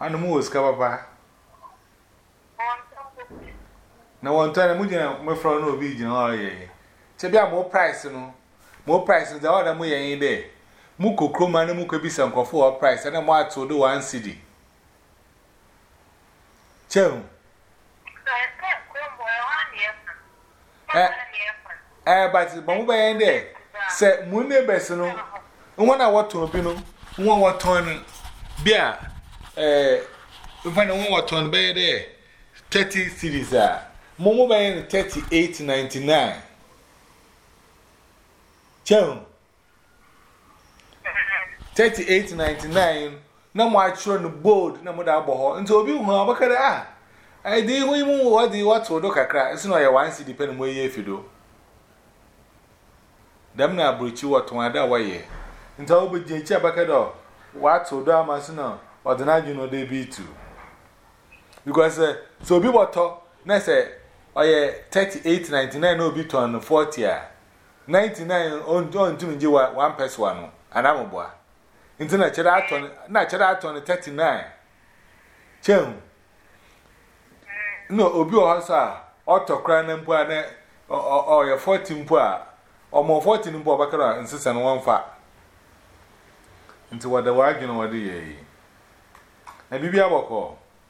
Ano mo wɔ sika papa. Na wɔn tɔ na mo gyina mo fura no obi gyina hɔ yɛ yɛ. Sɛ bi a mo price no mo price no dza ɔda mo yɛ yɛn dɛ mo kɔ kurom ano mo kɔ bisa nkorɔfo wɔ price ɛna mo ato do one cedi. Kyɛ ho. Eh, but ma mo bɛyɛ dɛ sɛ mo neighbors no wɔn a wɔtɔn bi no wɔn wɔtɔn no bi a eh mfa no wɔn wɔtɔn bɛyɛ dɛ thirty series a mo mo bɛyɛ no thirty eight ninety nine kyɛn Thirty eight ninety nine no na mo atwerɛ no bold na mo de abɔ hɔ nti obi hu a ɔbɛka dɛ ah ɛde yi mu wɔde yi wɔto do kakra nso na ɔyɛ one cedi pɛ na mo ayi afi do dɛm na aburukyi wɔtɔn ade a wɔyɛ nti a obi gyina akyi a bɛka dɛ wɔato do ama nso na ɔde n'adwene no de bi tu because eh, sɛ obi bɔtɔ na sɛ ɔyɛ thirty eight ninety nine na obi tɔn no forty a. Ninety nine ɔn ɔntumi ngye wa one pɛsoa no anaa moboa nti na kyɛrɛ atɔ no na kyɛrɛ atɔ no thirty nine kyɛ hu na obi wɔ hɔ so a ɔtɔ koraa na mpo a na ɔyɛ forty mpo a ɔmɔ forty no mpo a ɔbɛkara nsesa no wɔmfa nti wɔda wɔadwene wɔde yɛ yi na biribi abɔkɔɔ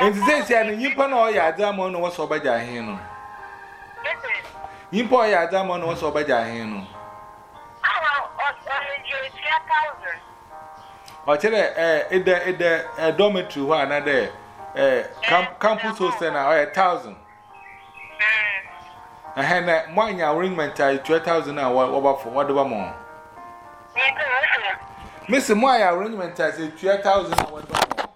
Nti sesia no nyimpa na ɔyɛ adze ama wo na wɔsɛ ɔbɛgye ahen no? Nyimpa ɔyɛ adze ama wo na wɔsɛ ɔbɛgye ahen no? Ɔkyerɛ dɛ eh, edɛ edɛ dormitory hɔ anadɛ eh, campus hostel na ɔyɛ thousand. Ɛhɛn nɛ moanya ring mɛnta etua thousand a wɔ wɔba fo wɔde ba mo ho. Me se mo aya ring mɛnta se etua thousand a wɔde ba mo ho.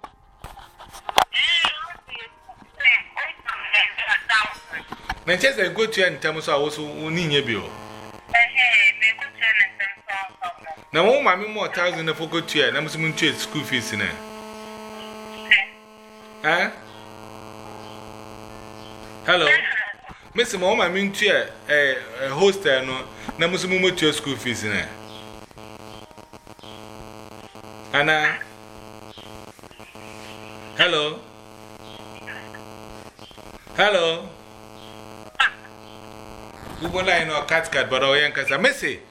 Na nkyɛ sɛ nkotua ntɛm so a wo so wo ni nyɛ bi o. Na wɔn maame mɔ thousand na fo kotua na mo so mo ntua school fees nɛ. Eh? Hello? Mesi ma wɔma mentua eh, eh, hostel no na mo nso momɛtua school fees no ɛ. Anaa? Hello? Hello? Wobɔ line no ɔkatkat bɔdɔ ɔyɛ nkasa. Mese!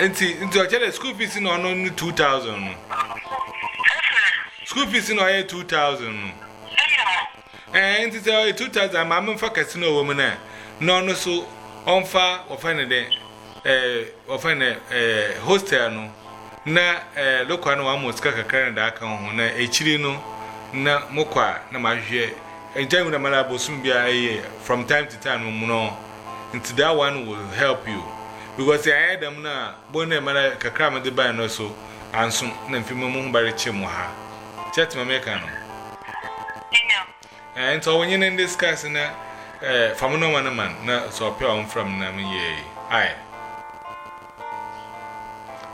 nti nti ɔkyɛ dɛ school fees na ɔno no two thousand no school fees na ɔyɛ two thousand no ɛɛ nti sɛ ɔyɛ two thousand maame nfa kɛse na ɔwɔ mu na na ɔno so ɔnfa ɔfɛn ne dɛ ɛɛ ɔfɛn ne ɛɛ hostel no na ɛɛ lokwa no wɔn sika kakra na daa ka ho na akyiri no na mo kɔ a na ma ahwehwɛ ɛgya mu na ma la bosom bi a ɛyɛ from time to time no mu no. ntsi that one will help you because sɛ ayɛ dɛm no a bohu dɛ mara kakra a medze bae no so annso na mfe mu moho bɛrekyem wɔ ha. Kyɛtse ma meka no? Enyam. Ntsi ɔwo nye no ndiscuss na fa mo number no ma no na sɛ ɔpɛ a ɔmfrɛ me na menyɛ eyi. Ae?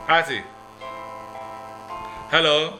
Atse? Hello?